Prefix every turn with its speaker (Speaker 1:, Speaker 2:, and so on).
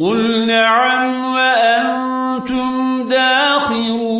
Speaker 1: قل نعم وأنتم داخرون